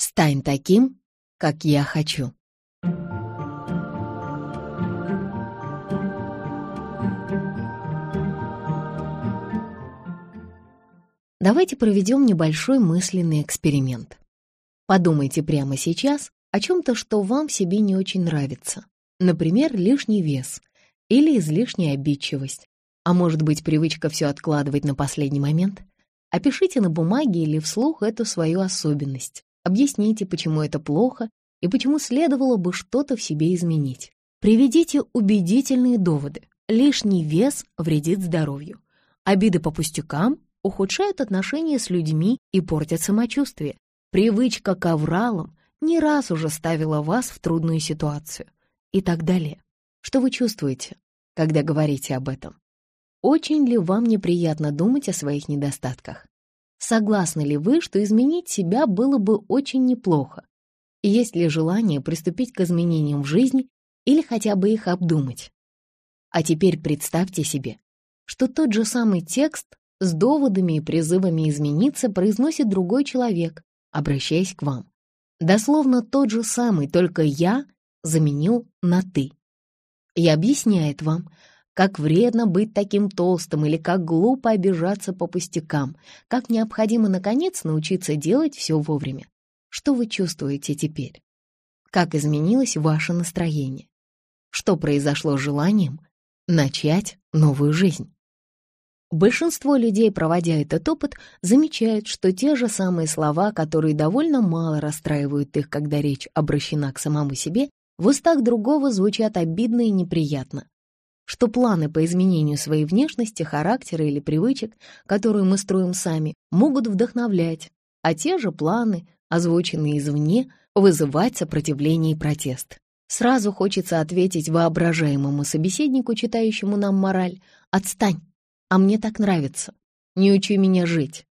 Стань таким, как я хочу. Давайте проведем небольшой мысленный эксперимент. Подумайте прямо сейчас о чем-то, что вам в себе не очень нравится. Например, лишний вес или излишняя обидчивость, а может быть привычка все откладывать на последний момент. Опишите на бумаге или вслух эту свою особенность. Объясните, почему это плохо и почему следовало бы что-то в себе изменить. Приведите убедительные доводы. Лишний вес вредит здоровью. Обиды по пустякам ухудшают отношения с людьми и портят самочувствие. Привычка к авралам не раз уже ставила вас в трудную ситуацию. И так далее. Что вы чувствуете, когда говорите об этом? Очень ли вам неприятно думать о своих недостатках? Согласны ли вы, что изменить себя было бы очень неплохо? Есть ли желание приступить к изменениям в жизни или хотя бы их обдумать? А теперь представьте себе, что тот же самый текст с доводами и призывами измениться произносит другой человек, обращаясь к вам. Дословно тот же самый, только «я» заменил на «ты». И объясняет вам, как вредно быть таким толстым или как глупо обижаться по пустякам, как необходимо, наконец, научиться делать все вовремя. Что вы чувствуете теперь? Как изменилось ваше настроение? Что произошло с желанием начать новую жизнь? Большинство людей, проводя этот опыт, замечают, что те же самые слова, которые довольно мало расстраивают их, когда речь обращена к самому себе, в устах другого звучат обидно и неприятно что планы по изменению своей внешности, характера или привычек, которые мы строим сами, могут вдохновлять, а те же планы, озвученные извне, вызывать сопротивление и протест. Сразу хочется ответить воображаемому собеседнику, читающему нам мораль, «Отстань, а мне так нравится, не учи меня жить».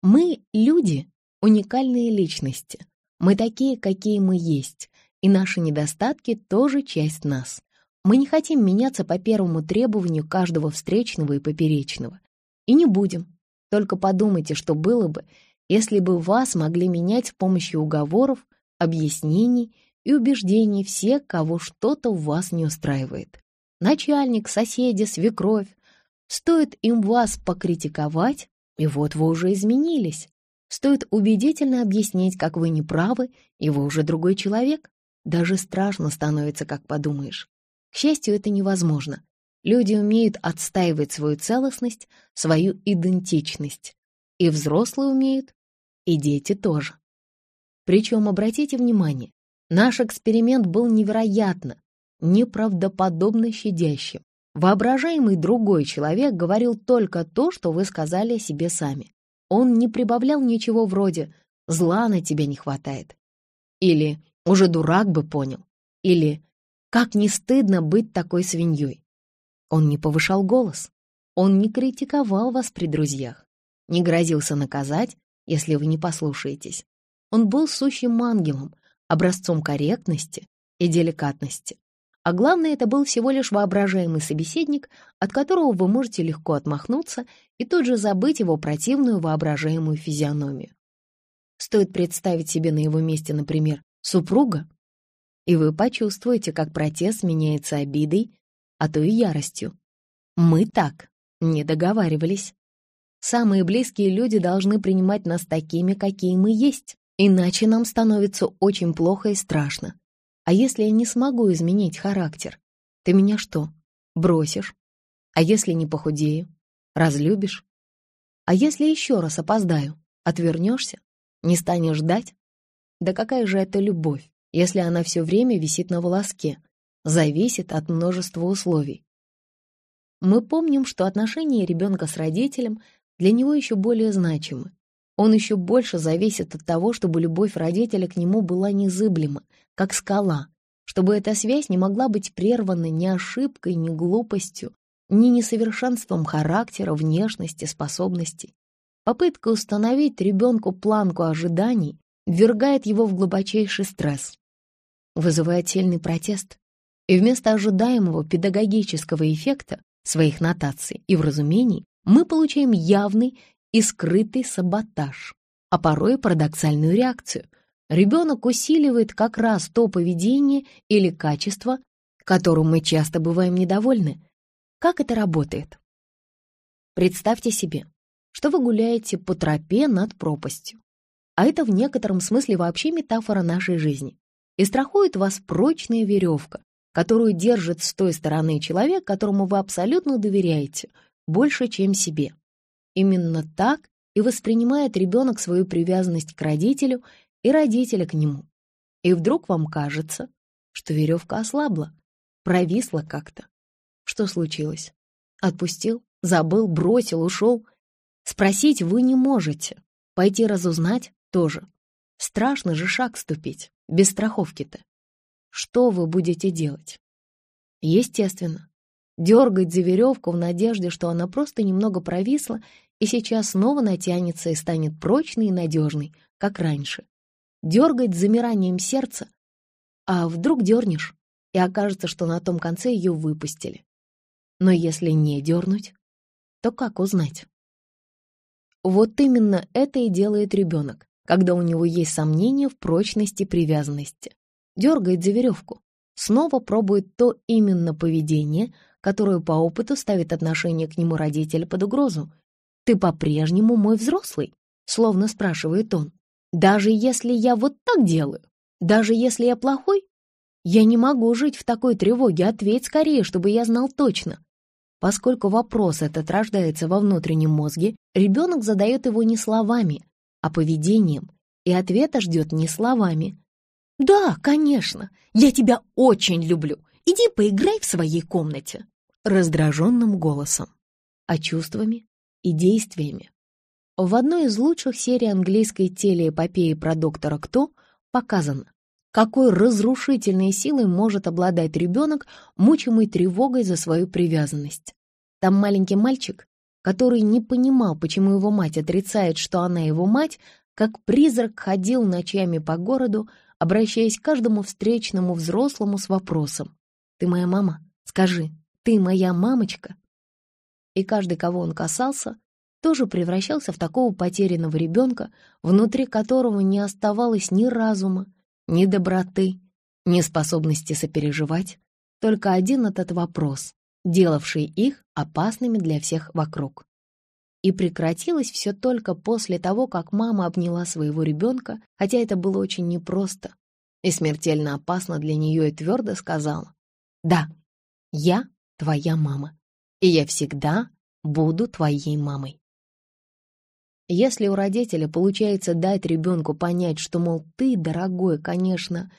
Мы, люди, уникальные личности, мы такие, какие мы есть, и наши недостатки тоже часть нас. Мы не хотим меняться по первому требованию каждого встречного и поперечного. И не будем. Только подумайте, что было бы, если бы вас могли менять с помощью уговоров, объяснений и убеждений все, кого что-то в вас не устраивает. Начальник, соседи, свекровь. Стоит им вас покритиковать, и вот вы уже изменились. Стоит убедительно объяснить, как вы неправы, и вы уже другой человек. Даже страшно становится, как подумаешь. К счастью, это невозможно. Люди умеют отстаивать свою целостность, свою идентичность. И взрослые умеют, и дети тоже. Причем, обратите внимание, наш эксперимент был невероятно, неправдоподобно щадящим. Воображаемый другой человек говорил только то, что вы сказали о себе сами. Он не прибавлял ничего вроде «зла на тебя не хватает» или «уже дурак бы понял» или как не стыдно быть такой свиньей. Он не повышал голос, он не критиковал вас при друзьях, не грозился наказать, если вы не послушаетесь. Он был сущим ангелом, образцом корректности и деликатности. А главное, это был всего лишь воображаемый собеседник, от которого вы можете легко отмахнуться и тут же забыть его противную воображаемую физиономию. Стоит представить себе на его месте, например, супруга, и вы почувствуете, как протест меняется обидой, а то и яростью. Мы так не договаривались. Самые близкие люди должны принимать нас такими, какие мы есть, иначе нам становится очень плохо и страшно. А если я не смогу изменить характер, ты меня что, бросишь? А если не похудею, разлюбишь? А если еще раз опоздаю, отвернешься? Не станешь ждать? Да какая же это любовь? Если она все время висит на волоске, зависит от множества условий. Мы помним, что отношения ребенка с родителем для него еще более значимы. Он еще больше зависит от того, чтобы любовь родителя к нему была незыблема, как скала, чтобы эта связь не могла быть прервана ни ошибкой, ни глупостью, ни несовершенством характера, внешности, способностей. Попытка установить ребенку планку ожиданий ввергает его в глубочайший стресс вызывает сильный протест. И вместо ожидаемого педагогического эффекта своих нотаций и вразумений мы получаем явный и скрытый саботаж, а порой парадоксальную реакцию. Ребенок усиливает как раз то поведение или качество, которым мы часто бываем недовольны. Как это работает? Представьте себе, что вы гуляете по тропе над пропастью. А это в некотором смысле вообще метафора нашей жизни. И страхует вас прочная веревка, которую держит с той стороны человек, которому вы абсолютно доверяете, больше, чем себе. Именно так и воспринимает ребенок свою привязанность к родителю и родителя к нему. И вдруг вам кажется, что веревка ослабла, провисла как-то. Что случилось? Отпустил, забыл, бросил, ушел? Спросить вы не можете, пойти разузнать тоже. Страшно же шаг ступить, без страховки-то. Что вы будете делать? Естественно, дергать за веревку в надежде, что она просто немного провисла и сейчас снова натянется и станет прочной и надежной, как раньше. Дергать с замиранием сердца, а вдруг дернешь, и окажется, что на том конце ее выпустили. Но если не дернуть, то как узнать? Вот именно это и делает ребенок, когда у него есть сомнения в прочности привязанности дергает за веревку, снова пробует то именно поведение, которое по опыту ставит отношение к нему родителя под угрозу. «Ты по-прежнему мой взрослый?» — словно спрашивает он. «Даже если я вот так делаю? Даже если я плохой? Я не могу жить в такой тревоге, ответь скорее, чтобы я знал точно». Поскольку вопрос этот рождается во внутреннем мозге, ребенок задает его не словами, а поведением, и ответа ждет не словами, «Да, конечно, я тебя очень люблю. Иди поиграй в своей комнате», раздраженным голосом, а чувствами и действиями. В одной из лучших серий английской телеэпопеи про доктора Кто показано, какой разрушительной силой может обладать ребенок, мучимый тревогой за свою привязанность. Там маленький мальчик, который не понимал, почему его мать отрицает, что она его мать, как призрак ходил ночами по городу, обращаясь к каждому встречному взрослому с вопросом «Ты моя мама? Скажи, ты моя мамочка?» И каждый, кого он касался, тоже превращался в такого потерянного ребенка, внутри которого не оставалось ни разума, ни доброты, ни способности сопереживать, только один этот вопрос, делавший их опасными для всех вокруг. И прекратилось все только после того, как мама обняла своего ребенка, хотя это было очень непросто и смертельно опасно для нее, и твердо сказала, «Да, я твоя мама, и я всегда буду твоей мамой». Если у родителя получается дать ребенку понять, что, мол, ты, дорогой, конечно,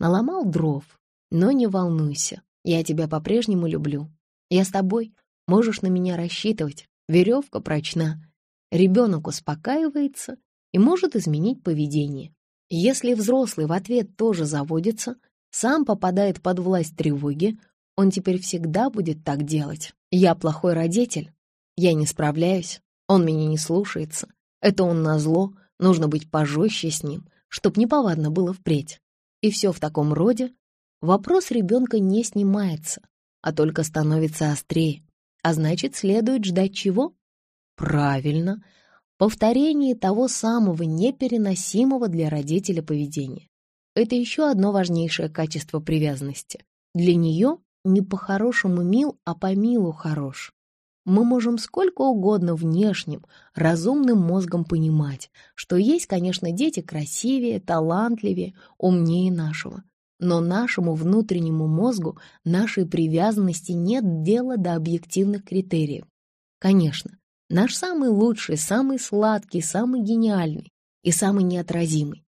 наломал дров, но не волнуйся, я тебя по-прежнему люблю. Я с тобой, можешь на меня рассчитывать, веревка прочна. Ребенок успокаивается и может изменить поведение. Если взрослый в ответ тоже заводится, сам попадает под власть тревоги, он теперь всегда будет так делать. Я плохой родитель, я не справляюсь, он меня не слушается. Это он назло, нужно быть пожестче с ним, чтоб неповадно было впредь. И все в таком роде. Вопрос ребенка не снимается, а только становится острее. А значит, следует ждать чего? Правильно, повторение того самого непереносимого для родителя поведения. Это еще одно важнейшее качество привязанности. Для нее не по-хорошему мил, а по милу хорош. Мы можем сколько угодно внешним, разумным мозгом понимать, что есть, конечно, дети красивее, талантливее, умнее нашего. Но нашему внутреннему мозгу, нашей привязанности нет дела до объективных критериев. Конечно, наш самый лучший, самый сладкий, самый гениальный и самый неотразимый.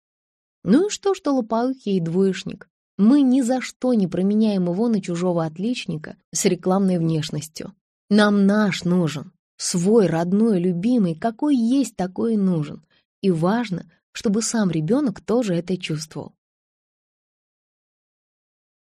Ну и что, что лопоухий и двоечник? Мы ни за что не променяем его на чужого отличника с рекламной внешностью. Нам наш нужен, свой, родной, любимый, какой есть, такой и нужен. И важно, чтобы сам ребенок тоже это чувствовал.